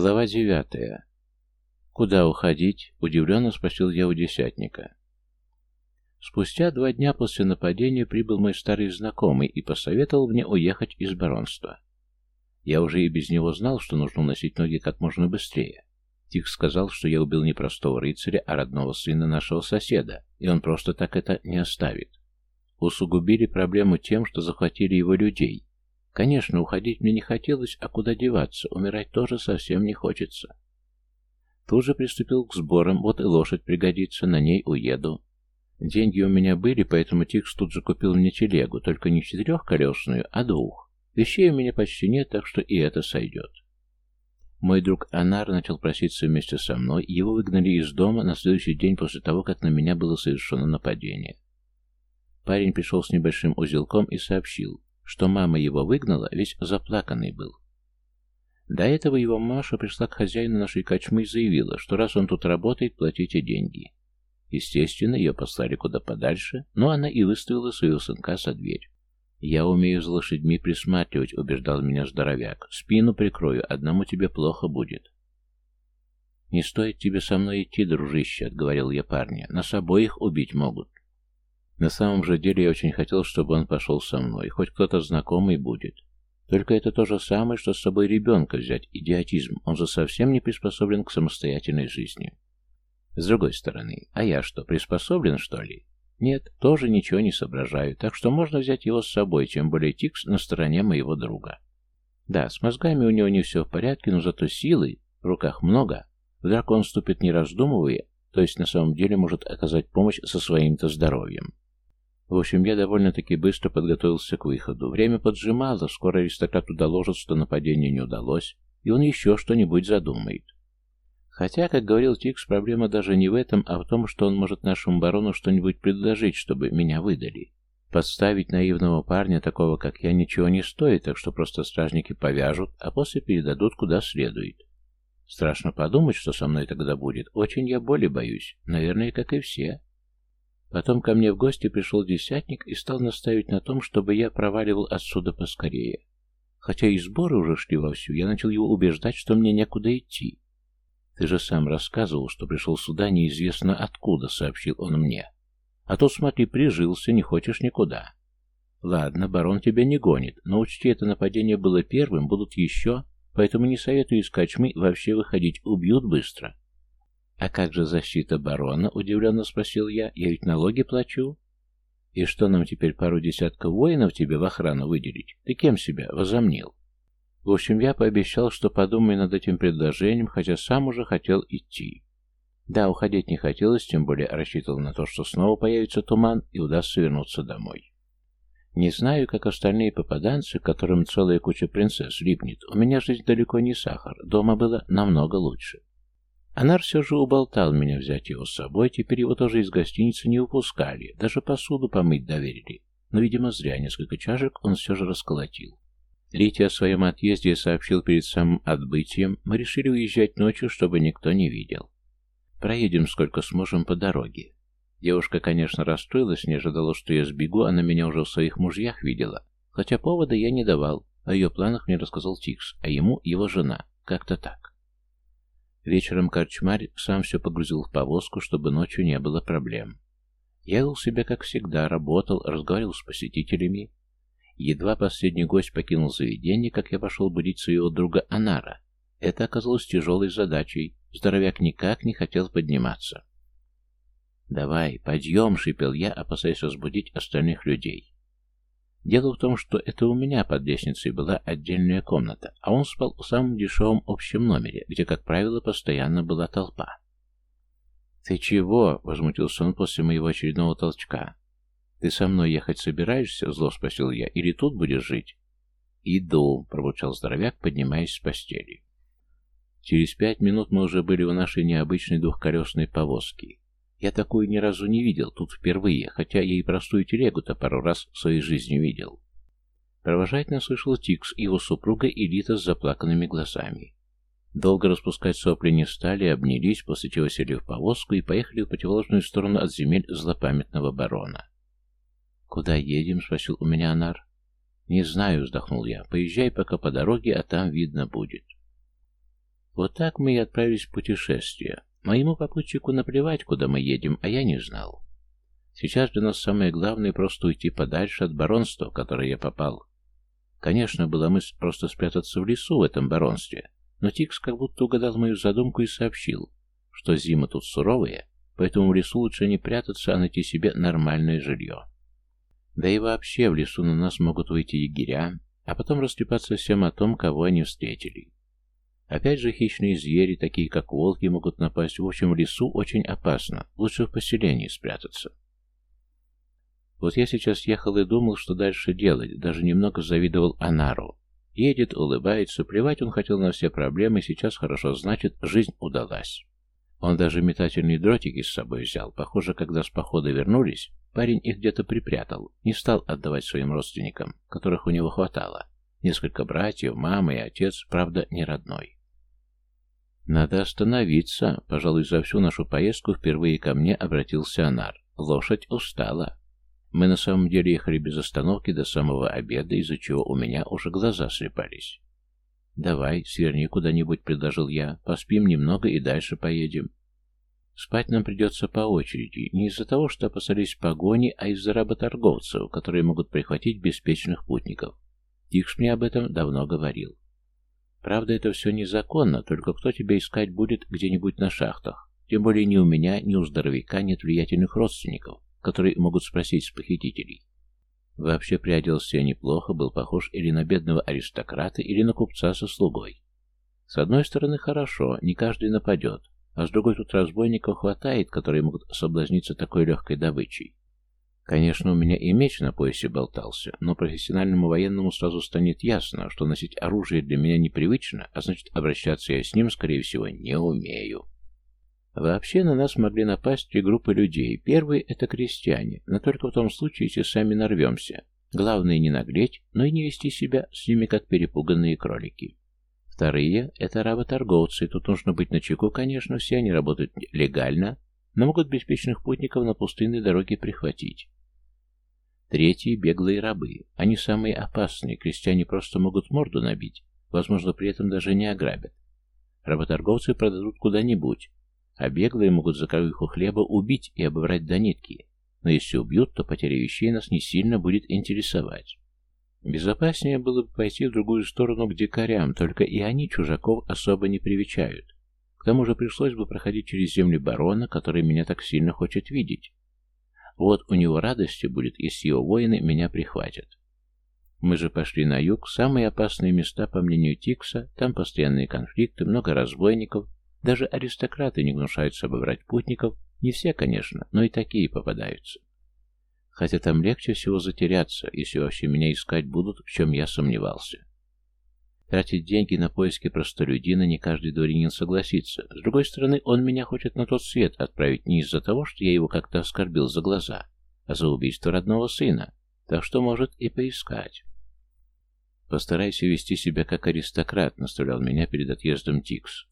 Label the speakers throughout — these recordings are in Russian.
Speaker 1: Глава девятая. «Куда уходить?» – удивленно спросил я у десятника. Спустя два дня после нападения прибыл мой старый знакомый и посоветовал мне уехать из баронства. Я уже и без него знал, что нужно носить ноги как можно быстрее. Тих сказал, что я убил не простого рыцаря, а родного сына нашего соседа, и он просто так это не оставит. Усугубили проблему тем, что захватили его людей, Конечно, уходить мне не хотелось, а куда деваться, умирать тоже совсем не хочется. Тут же приступил к сборам, вот и лошадь пригодится, на ней уеду. Деньги у меня были, поэтому Тикс тут же купил мне телегу, только не четырехколесную, а двух. Вещей у меня почти нет, так что и это сойдет. Мой друг Анар начал проситься вместе со мной, его выгнали из дома на следующий день после того, как на меня было совершено нападение. Парень пришел с небольшим узелком и сообщил, что мама его выгнала, весь заплаканный был. До этого его Маша пришла к хозяину нашей кочмы и заявила, что раз он тут работает, платите деньги. Естественно, ее послали куда подальше, но она и выставила своего сынка за дверь. «Я умею за лошадьми присматривать», — убеждал меня здоровяк. «Спину прикрою, одному тебе плохо будет». «Не стоит тебе со мной идти, дружище», — отговорил я парня. «Нас обоих убить могут». На самом же деле я очень хотел, чтобы он пошел со мной, хоть кто-то знакомый будет. Только это то же самое, что с собой ребенка взять, идиотизм, он же совсем не приспособлен к самостоятельной жизни. С другой стороны, а я что, приспособлен, что ли? Нет, тоже ничего не соображаю, так что можно взять его с собой, тем более Тикс на стороне моего друга. Да, с мозгами у него не все в порядке, но зато силы в руках много. В драку он вступит не раздумывая, то есть на самом деле может оказать помощь со своим-то здоровьем. В общем, я довольно-таки быстро подготовился к выходу. Время поджимало, скоро аристократу доложат, что нападение не удалось, и он еще что-нибудь задумает. Хотя, как говорил Тикс, проблема даже не в этом, а в том, что он может нашему барону что-нибудь предложить, чтобы меня выдали. Подставить наивного парня, такого как я, ничего не стоит, так что просто стражники повяжут, а после передадут куда следует. Страшно подумать, что со мной тогда будет. Очень я боли боюсь. Наверное, как и все. Потом ко мне в гости пришел десятник и стал настаивать на том, чтобы я проваливал отсюда поскорее. Хотя и сборы уже шли вовсю, я начал его убеждать, что мне некуда идти. «Ты же сам рассказывал, что пришел сюда неизвестно откуда», — сообщил он мне. «А то, смотри, прижился, не хочешь никуда». «Ладно, барон тебя не гонит, но учти, это нападение было первым, будут еще, поэтому не советую из качмы вообще выходить, убьют быстро». «А как же защита барона?» — удивленно спросил я. «Я ведь налоги плачу». «И что нам теперь пару десятков воинов тебе в охрану выделить? Ты кем себя возомнил?» В общем, я пообещал, что подумаю над этим предложением, хотя сам уже хотел идти. Да, уходить не хотелось, тем более рассчитывал на то, что снова появится туман и удастся вернуться домой. Не знаю, как остальные попаданцы, которым целая куча принцесс липнет. У меня жизнь далеко не сахар, дома было намного лучше. Анар все же уболтал меня взять его с собой, теперь его тоже из гостиницы не упускали, даже посуду помыть доверили. Но, видимо, зря несколько чашек он все же расколотил. Рите о своем отъезде сообщил перед самым отбытием, мы решили уезжать ночью, чтобы никто не видел. Проедем сколько сможем по дороге. Девушка, конечно, расстроилась, не ожидала, что я сбегу, она меня уже в своих мужьях видела. Хотя повода я не давал, о ее планах мне рассказал Тикс, а ему его жена, как-то так. Вечером корчмарь сам все погрузил в повозку, чтобы ночью не было проблем. Я вел себя, как всегда, работал, разговаривал с посетителями. Едва последний гость покинул заведение, как я пошел будить своего друга Анара. Это оказалось тяжелой задачей. Здоровяк никак не хотел подниматься. «Давай, подъем!» — шипел я, опасаясь разбудить остальных людей. Дело в том, что это у меня под лестницей была отдельная комната, а он спал в самом дешевом общем номере, где, как правило, постоянно была толпа. «Ты чего?» — возмутился он после моего очередного толчка. «Ты со мной ехать собираешься?» — зло спросил я. «Или тут будешь жить?» «Иду», — пробурчал здоровяк, поднимаясь с постели. Через пять минут мы уже были в нашей необычной двухколесной повозке. Я такую ни разу не видел, тут впервые, хотя я и простую телегу-то пару раз в своей жизни видел. Провожать нас вышел Тикс, его супруга и Лита с заплаканными глазами. Долго распускать сопли не стали, обнялись, после чего сели в повозку и поехали в противоположную сторону от земель злопамятного барона. «Куда едем?» — спросил у меня Анар. «Не знаю», — вздохнул я. «Поезжай пока по дороге, а там видно будет». Вот так мы и отправились в путешествие. Моему попутчику наплевать, куда мы едем, а я не знал. Сейчас для нас самое главное просто уйти подальше от баронства, в которое я попал. Конечно, была мысль просто спрятаться в лесу в этом баронстве, но Тикс как будто угадал мою задумку и сообщил, что зима тут суровая, поэтому в лесу лучше не прятаться, а найти себе нормальное жилье. Да и вообще в лесу на нас могут выйти егеря, а потом растрепаться всем о том, кого они встретили. Опять же, хищные звери, такие как волки, могут напасть. В общем, в лесу очень опасно. Лучше в поселении спрятаться. Вот я сейчас ехал и думал, что дальше делать. Даже немного завидовал Анару. Едет, улыбается, плевать он хотел на все проблемы, сейчас хорошо значит, жизнь удалась. Он даже метательные дротики с собой взял. Похоже, когда с похода вернулись, парень их где-то припрятал, не стал отдавать своим родственникам, которых у него хватало. Несколько братьев, мама и отец, правда, не родной. «Надо остановиться», — пожалуй, за всю нашу поездку впервые ко мне обратился Анар. «Лошадь устала». Мы на самом деле ехали без остановки до самого обеда, из-за чего у меня уже глаза слепались. «Давай, сверни куда-нибудь», — предложил я. «Поспим немного и дальше поедем». Спать нам придется по очереди, не из-за того, что опасались погони, а из-за работорговцев, которые могут прихватить беспечных путников. Тикш мне об этом давно говорил. Правда, это все незаконно, только кто тебя искать будет где-нибудь на шахтах? Тем более ни у меня, ни у здоровяка нет влиятельных родственников, которые могут спросить с похитителей. Вообще приоделся я неплохо, был похож или на бедного аристократа, или на купца со слугой. С одной стороны, хорошо, не каждый нападет, а с другой тут разбойников хватает, которые могут соблазниться такой легкой добычей. Конечно, у меня и меч на поясе болтался, но профессиональному военному сразу станет ясно, что носить оружие для меня непривычно, а значит, обращаться я с ним, скорее всего, не умею. Вообще на нас могли напасть три группы людей. Первые — это крестьяне, но только в том случае, если сами нарвемся. Главное не наглеть, но и не вести себя с ними, как перепуганные кролики. Вторые — это работорговцы, тут нужно быть начеку, конечно, все они работают легально, но могут беспечных путников на пустынной дороге прихватить. Третьи – беглые рабы. Они самые опасные, крестьяне просто могут морду набить, возможно, при этом даже не ограбят. Работорговцы продадут куда-нибудь, а беглые могут за краюху хлеба убить и обобрать до нитки. Но если убьют, то потеря вещей нас не сильно будет интересовать. Безопаснее было бы пойти в другую сторону к дикарям, только и они чужаков особо не привечают. К тому же пришлось бы проходить через земли барона, который меня так сильно хочет видеть. Вот у него радости будет, если его воины меня прихватят. Мы же пошли на юг, самые опасные места, по мнению Тикса, там постоянные конфликты, много разбойников, даже аристократы не гнушаются обобрать путников, не все, конечно, но и такие попадаются. Хотя там легче всего затеряться, если вообще меня искать будут, в чем я сомневался. Тратить деньги на поиски простолюдина не каждый дворянин согласится. С другой стороны, он меня хочет на тот свет отправить не из-за того, что я его как-то оскорбил за глаза, а за убийство родного сына. Так что может и поискать. «Постарайся вести себя как аристократ», — наставлял меня перед отъездом Тикс.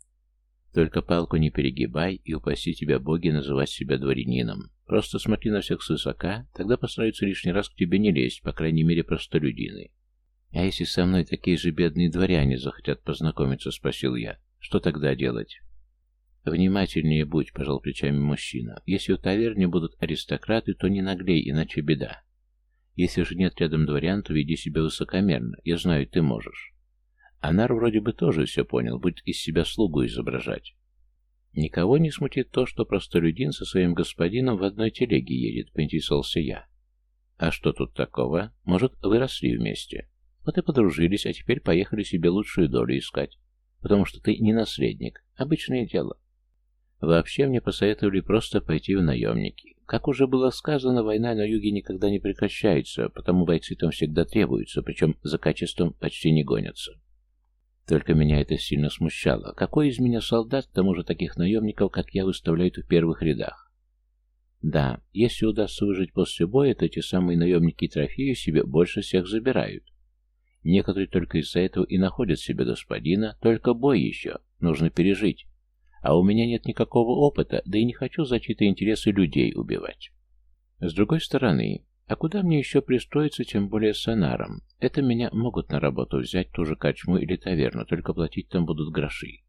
Speaker 1: «Только палку не перегибай и упаси тебя боги называть себя дворянином. Просто смотри на всех с свысока, тогда постараются лишний раз к тебе не лезть, по крайней мере, простолюдины. А если со мной такие же бедные дворяне захотят познакомиться, спросил я, что тогда делать? «Внимательнее будь», — пожал плечами мужчина. «Если у таверне будут аристократы, то не наглей, иначе беда. Если же нет рядом дворян, то веди себя высокомерно. Я знаю, ты можешь». Анар вроде бы тоже все понял, будет из себя слугу изображать. «Никого не смутит то, что простолюдин со своим господином в одной телеге едет», — поинтересовался я. «А что тут такого? Может, выросли вместе?» Вот и подружились, а теперь поехали себе лучшую долю искать. Потому что ты не наследник. Обычное дело. Вообще мне посоветовали просто пойти в наемники. Как уже было сказано, война на юге никогда не прекращается, потому бойцы там всегда требуются, причем за качеством почти не гонятся. Только меня это сильно смущало. Какой из меня солдат, к тому же таких наемников, как я, выставляют в первых рядах? Да, если удастся выжить после боя, то эти самые наемники трофеи себе больше всех забирают. Некоторые только из-за этого и находят себе господина, только бой еще, нужно пережить. А у меня нет никакого опыта, да и не хочу за чьи-то интересы людей убивать. С другой стороны, а куда мне еще пристроиться, тем более с сонаром? Это меня могут на работу взять, ту же качму или таверну, только платить там будут гроши.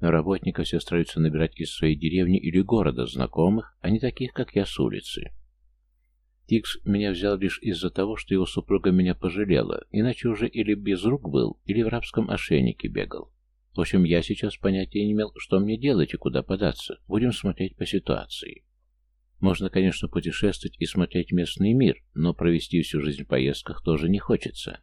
Speaker 1: Но работников все стараются набирать из своей деревни или города знакомых, а не таких, как я с улицы. Тикс меня взял лишь из-за того, что его супруга меня пожалела, иначе уже или без рук был, или в рабском ошейнике бегал. В общем, я сейчас понятия не имел, что мне делать и куда податься. Будем смотреть по ситуации. Можно, конечно, путешествовать и смотреть местный мир, но провести всю жизнь в поездках тоже не хочется.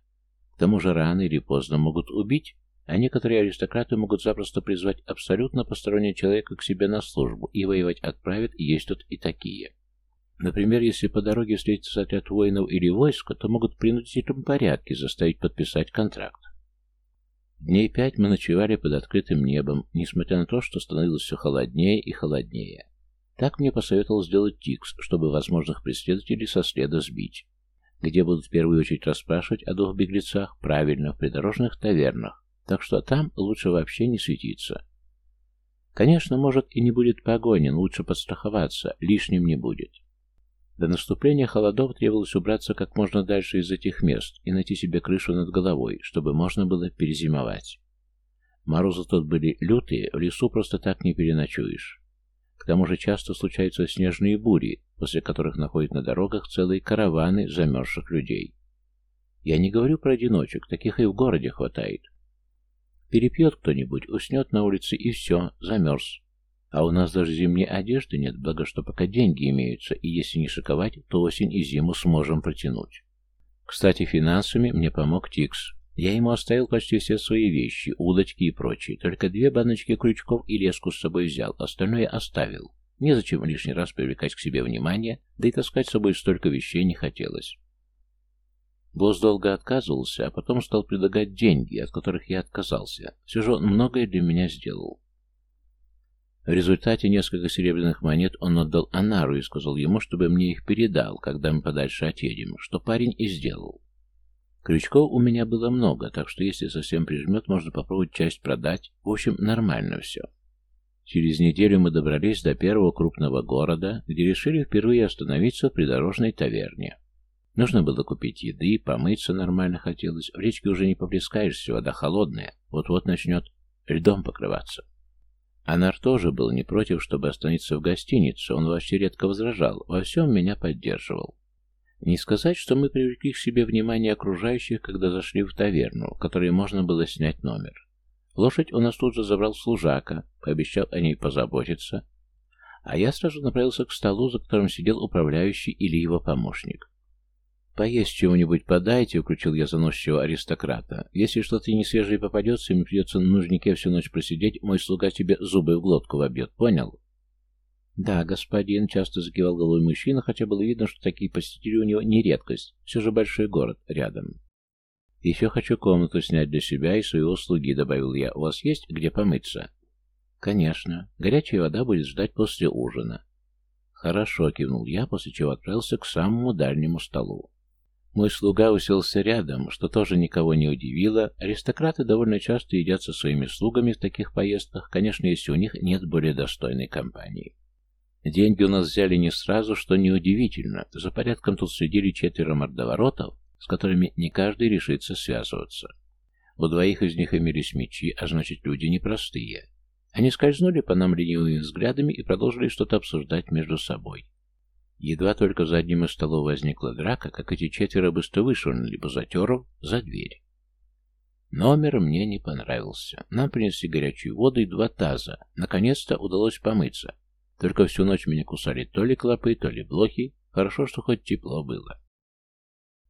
Speaker 1: К тому же рано или поздно могут убить, а некоторые аристократы могут запросто призвать абсолютно постороннего человека к себе на службу и воевать отправят, и есть тут и такие. Например, если по дороге встретится отряд воинов или войска, то могут в принудительном порядке заставить подписать контракт. Дней пять мы ночевали под открытым небом, несмотря на то, что становилось все холоднее и холоднее. Так мне посоветовал сделать Тикс, чтобы возможных преследователей со следа сбить. Где будут в первую очередь расспрашивать о двух беглецах? Правильно, в придорожных тавернах. Так что там лучше вообще не светиться. Конечно, может и не будет погони, но лучше подстраховаться, лишним не будет. До наступления холодов требовалось убраться как можно дальше из этих мест и найти себе крышу над головой, чтобы можно было перезимовать. Морозы тут были лютые, в лесу просто так не переночуешь. К тому же часто случаются снежные бури, после которых находят на дорогах целые караваны замерзших людей. Я не говорю про одиночек, таких и в городе хватает. Перепьет кто-нибудь, уснет на улице и все, замерз. А у нас даже зимней одежды нет, благо что пока деньги имеются, и если не шиковать, то осень и зиму сможем протянуть. Кстати, финансами мне помог Тикс. Я ему оставил почти все свои вещи, удочки и прочее. Только две баночки крючков и леску с собой взял, остальное оставил. Незачем лишний раз привлекать к себе внимание, да и таскать с собой столько вещей не хотелось. Босс долго отказывался, а потом стал предлагать деньги, от которых я отказался. Все же он многое для меня сделал. В результате несколько серебряных монет он отдал Анару и сказал ему, чтобы мне их передал, когда мы подальше отъедем, что парень и сделал. Крючков у меня было много, так что если совсем прижмет, можно попробовать часть продать. В общем, нормально все. Через неделю мы добрались до первого крупного города, где решили впервые остановиться в придорожной таверне. Нужно было купить еды, помыться нормально хотелось. В речке уже не поплескаешься, вода холодная, вот-вот начнет льдом покрываться. Анар тоже был не против, чтобы остановиться в гостинице, он вообще редко возражал, во всем меня поддерживал. Не сказать, что мы привлекли к себе внимание окружающих, когда зашли в таверну, в которой можно было снять номер. Лошадь у нас тут же забрал служака, пообещал о ней позаботиться. А я сразу направился к столу, за которым сидел управляющий или его помощник. «Поесть чего-нибудь подайте», — укрутил я заносчивого аристократа. «Если что-то несвежее попадется, мне придется на нужнике всю ночь просидеть, мой слуга тебе зубы в глотку вобьет, понял?» «Да, господин», — часто закивал головой мужчина, хотя было видно, что такие посетители у него не редкость. Все же большой город рядом. «Еще хочу комнату снять для себя и своего слуги», — добавил я. «У вас есть где помыться?» «Конечно. Горячая вода будет ждать после ужина». «Хорошо», — кивнул я, после чего отправился к самому дальнему столу. Мой слуга уселся рядом, что тоже никого не удивило. Аристократы довольно часто едят со своими слугами в таких поездках, конечно, если у них нет более достойной компании. Деньги у нас взяли не сразу, что неудивительно. За порядком тут следили четверо мордоворотов, с которыми не каждый решится связываться. У двоих из них имелись мечи, а значит, люди непростые. Они скользнули по нам ленивыми взглядами и продолжили что-то обсуждать между собой. Едва только за одним из столов возникла драка, как эти четверо быстро вышвырнули бузатеров за дверь. Номер мне не понравился. Нам принесли горячую воду и два таза. Наконец-то удалось помыться. Только всю ночь меня кусали то ли клопы, то ли блохи. Хорошо, что хоть тепло было.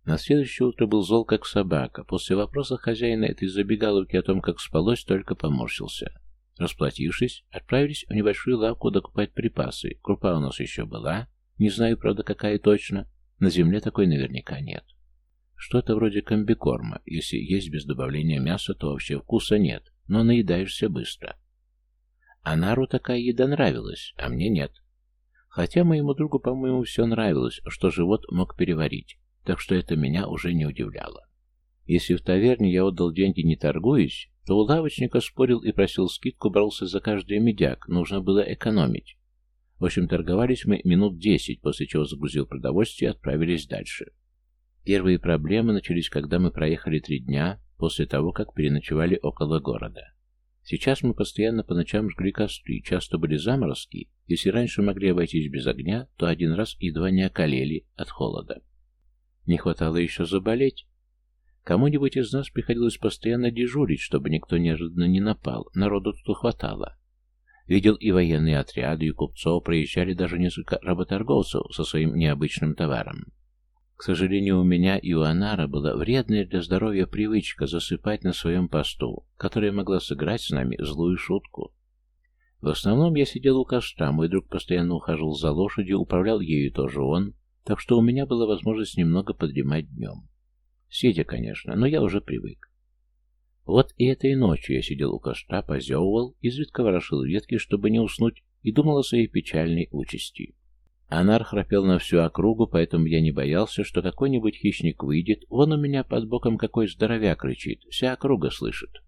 Speaker 1: На следующее утро был зол, как собака. После вопроса хозяина этой забегаловки о том, как спалось, только поморщился. Расплатившись, отправились в небольшую лавку докупать припасы. Крупа у нас еще была, не знаю, правда, какая точно. На Земле такой наверняка нет. Что-то вроде комбикорма. Если есть без добавления мяса, то вообще вкуса нет, но наедаешься быстро. А Нару такая еда нравилась, а мне нет. Хотя моему другу, по-моему, все нравилось, что живот мог переварить, так что это меня уже не удивляло. Если в таверне я отдал деньги не торгуясь, то у лавочника спорил и просил скидку, брался за каждый медяк, нужно было экономить. В общем, торговались мы минут десять, после чего загрузил продовольствие и отправились дальше. Первые проблемы начались, когда мы проехали три дня после того, как переночевали около города. Сейчас мы постоянно по ночам жгли костры, часто были заморозки. Если раньше могли обойтись без огня, то один раз едва не околели от холода. Не хватало еще заболеть. Кому-нибудь из нас приходилось постоянно дежурить, чтобы никто неожиданно не напал, народу тут хватало. Видел и военные отряды, и купцов, проезжали даже несколько работорговцев со своим необычным товаром. К сожалению, у меня и у Анара была вредная для здоровья привычка засыпать на своем посту, которая могла сыграть с нами злую шутку. В основном я сидел у костра, мой друг постоянно ухаживал за лошадью, управлял ею тоже он, так что у меня была возможность немного подремать днем. Сидя, конечно, но я уже привык. Вот и этой ночью я сидел у костра, позевывал, изредка ворошил ветки, чтобы не уснуть, и думал о своей печальной участи. Анар храпел на всю округу, поэтому я не боялся, что какой-нибудь хищник выйдет. Вон у меня под боком какой здоровяк кричит, вся округа слышит.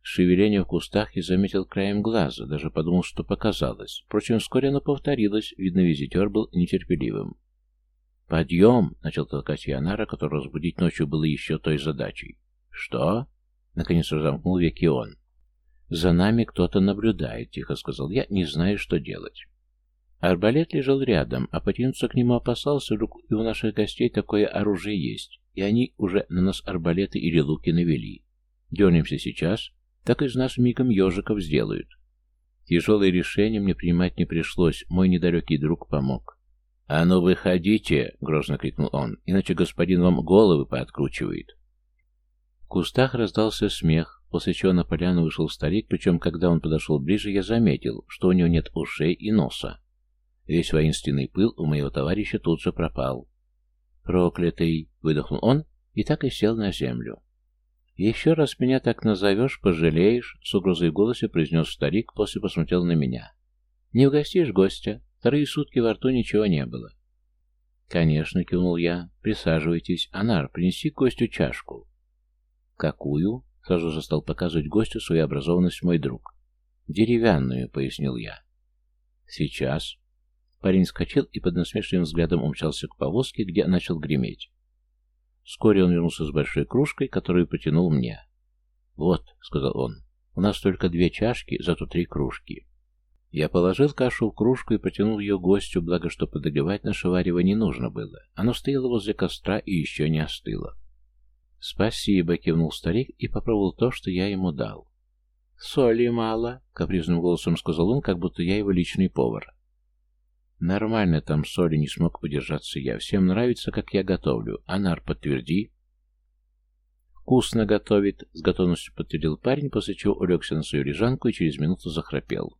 Speaker 1: Шевеление в кустах я заметил краем глаза, даже подумал, что показалось. Впрочем, вскоре оно повторилось, видно, визитер был нетерпеливым. «Подъем!» — начал толкать я Анара, который разбудить ночью было еще той задачей. «Что?» Наконец разомкнул веки он. «За нами кто-то наблюдает», — тихо сказал я, не знаю, что делать. Арбалет лежал рядом, а потянуться к нему опасался, вдруг и у наших гостей такое оружие есть, и они уже на нас арбалеты или луки навели. Дернемся сейчас, так из нас мигом ежиков сделают. Тяжелое решение мне принимать не пришлось, мой недалекий друг помог. «А ну выходите!» — грозно крикнул он, — «иначе господин вам головы пооткручивает». В кустах раздался смех, после чего на поляну вышел старик, причем, когда он подошел ближе, я заметил, что у него нет ушей и носа. Весь воинственный пыл у моего товарища тут же пропал. «Проклятый!» — выдохнул он и так и сел на землю. «Еще раз меня так назовешь, пожалеешь», — с угрозой в голосе произнес старик, после посмотрел на меня. «Не угостишь гостя. Вторые сутки во рту ничего не было». «Конечно», — кивнул я. «Присаживайтесь. Анар, принеси гостю чашку». «Какую?» — сразу же стал показывать гостю свою образованность мой друг. «Деревянную», — пояснил я. «Сейчас». Парень скочил и под насмешливым взглядом умчался к повозке, где начал греметь. Вскоре он вернулся с большой кружкой, которую протянул мне. «Вот», — сказал он, — «у нас только две чашки, зато три кружки». Я положил кашу в кружку и протянул ее гостю, благо что подогревать наше варево не нужно было. Оно стояло возле костра и еще не остыло. «Спасибо», — кивнул старик и попробовал то, что я ему дал. «Соли мало», — капризным голосом сказал он, как будто я его личный повар. «Нормально там соли, не смог подержаться я. Всем нравится, как я готовлю. Анар, подтверди». «Вкусно готовит», — с готовностью подтвердил парень, после чего улегся на свою лежанку и через минуту захрапел.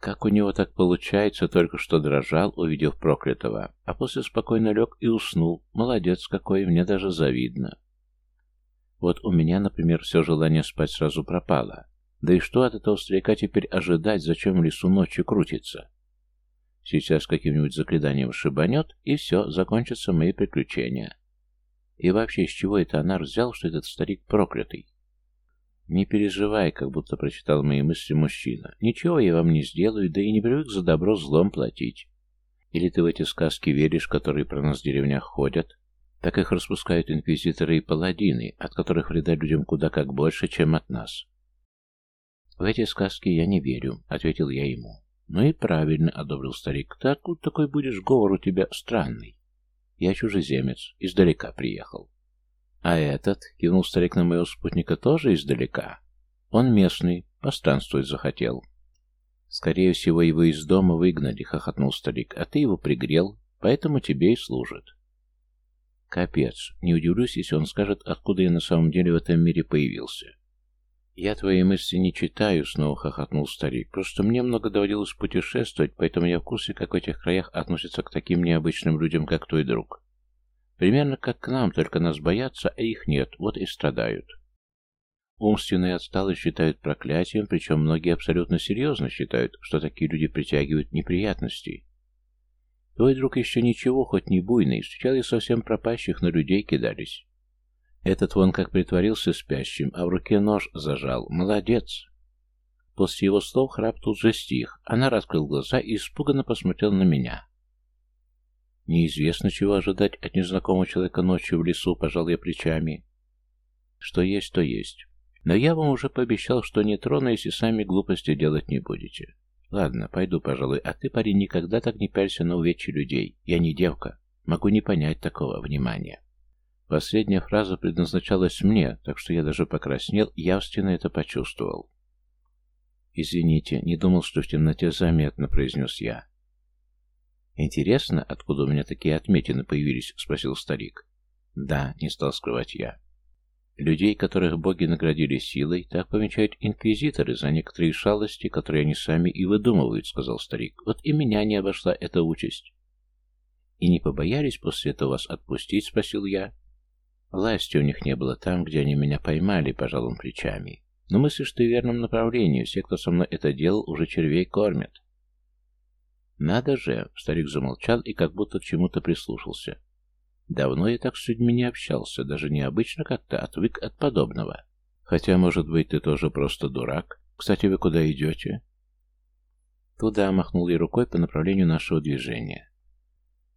Speaker 1: Как у него так получается, только что дрожал, увидев проклятого, а после спокойно лег и уснул. Молодец какой, мне даже завидно. Вот у меня, например, все желание спать сразу пропало. Да и что от этого старика теперь ожидать, зачем в лесу ночью крутится? Сейчас каким-нибудь заклинанием шибанет, и все, закончатся мои приключения. И вообще, с чего это Анар взял, что этот старик проклятый? «Не переживай», — как будто прочитал мои мысли мужчина. «Ничего я вам не сделаю, да и не привык за добро злом платить». «Или ты в эти сказки веришь, которые про нас в деревнях ходят?» Так их распускают инквизиторы и паладины, от которых вреда людям куда как больше, чем от нас. «В эти сказки я не верю», — ответил я ему. «Ну и правильно», — одобрил старик. «Ты откуда такой будешь? Говор у тебя странный». «Я чужеземец, издалека приехал». «А этот?» — кивнул старик на моего спутника тоже издалека. «Он местный, постранствовать захотел». «Скорее всего, его из дома выгнали», — хохотнул старик, — «а ты его пригрел, поэтому тебе и служит». «Капец, не удивлюсь, если он скажет, откуда я на самом деле в этом мире появился». «Я твои мысли не читаю», — снова хохотнул старик. «Просто мне много доводилось путешествовать, поэтому я в курсе, как в этих краях относятся к таким необычным людям, как твой друг». Примерно как к нам, только нас боятся, а их нет, вот и страдают. Умственные отсталые считают проклятием, причем многие абсолютно серьезно считают, что такие люди притягивают неприятности. Твой друг еще ничего, хоть не буйный, встречал и совсем пропащих, на людей кидались. Этот вон как притворился спящим, а в руке нож зажал. Молодец! После его слов храп тут же стих. Она раскрыл глаза и испуганно посмотрел на меня. Неизвестно, чего ожидать от незнакомого человека ночью в лесу, пожал я плечами. Что есть, то есть. Но я вам уже пообещал, что не трону, если сами глупости делать не будете. Ладно, пойду, пожалуй, а ты, парень, никогда так не пялься на увечья людей. Я не девка. Могу не понять такого внимания. Последняя фраза предназначалась мне, так что я даже покраснел, явственно это почувствовал. «Извините, не думал, что в темноте заметно», — произнес я. «Интересно, откуда у меня такие отметины появились?» — спросил старик. «Да», — не стал скрывать я. Людей, которых боги наградили силой, так помечают инквизиторы за некоторые шалости, которые они сами и выдумывают, — сказал старик. Вот и меня не обошла эта участь. — И не побоялись после этого вас отпустить? — спросил я. Власти у них не было там, где они меня поймали, — пожал он плечами. Но мыслишь ты в верном направлении, все, кто со мной это делал, уже червей кормят. «Надо же!» — старик замолчал и как будто к чему-то прислушался. «Давно я так с людьми не общался, даже необычно как-то отвык от подобного. Хотя, может быть, ты тоже просто дурак. Кстати, вы куда идете?» Туда махнул я рукой по направлению нашего движения.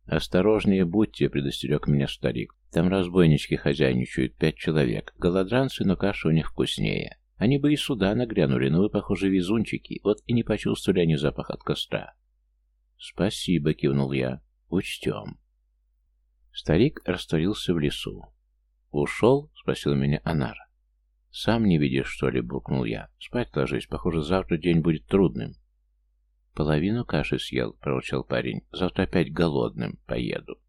Speaker 1: «Осторожнее будьте», — предостерег меня старик. «Там разбойнички хозяйничают, пять человек. Голодранцы, но каша у них вкуснее. Они бы и сюда нагрянули, но вы, похоже, везунчики, вот и не почувствовали они запах от костра. «Спасибо», — кивнул я. «Учтем». Старик растворился в лесу. «Ушел?» — спросил меня Анар. «Сам не видишь, что ли?» — буркнул я. «Спать ложись. Похоже, завтра день будет трудным». «Половину каши съел», — проворчал парень. «Завтра опять голодным поеду».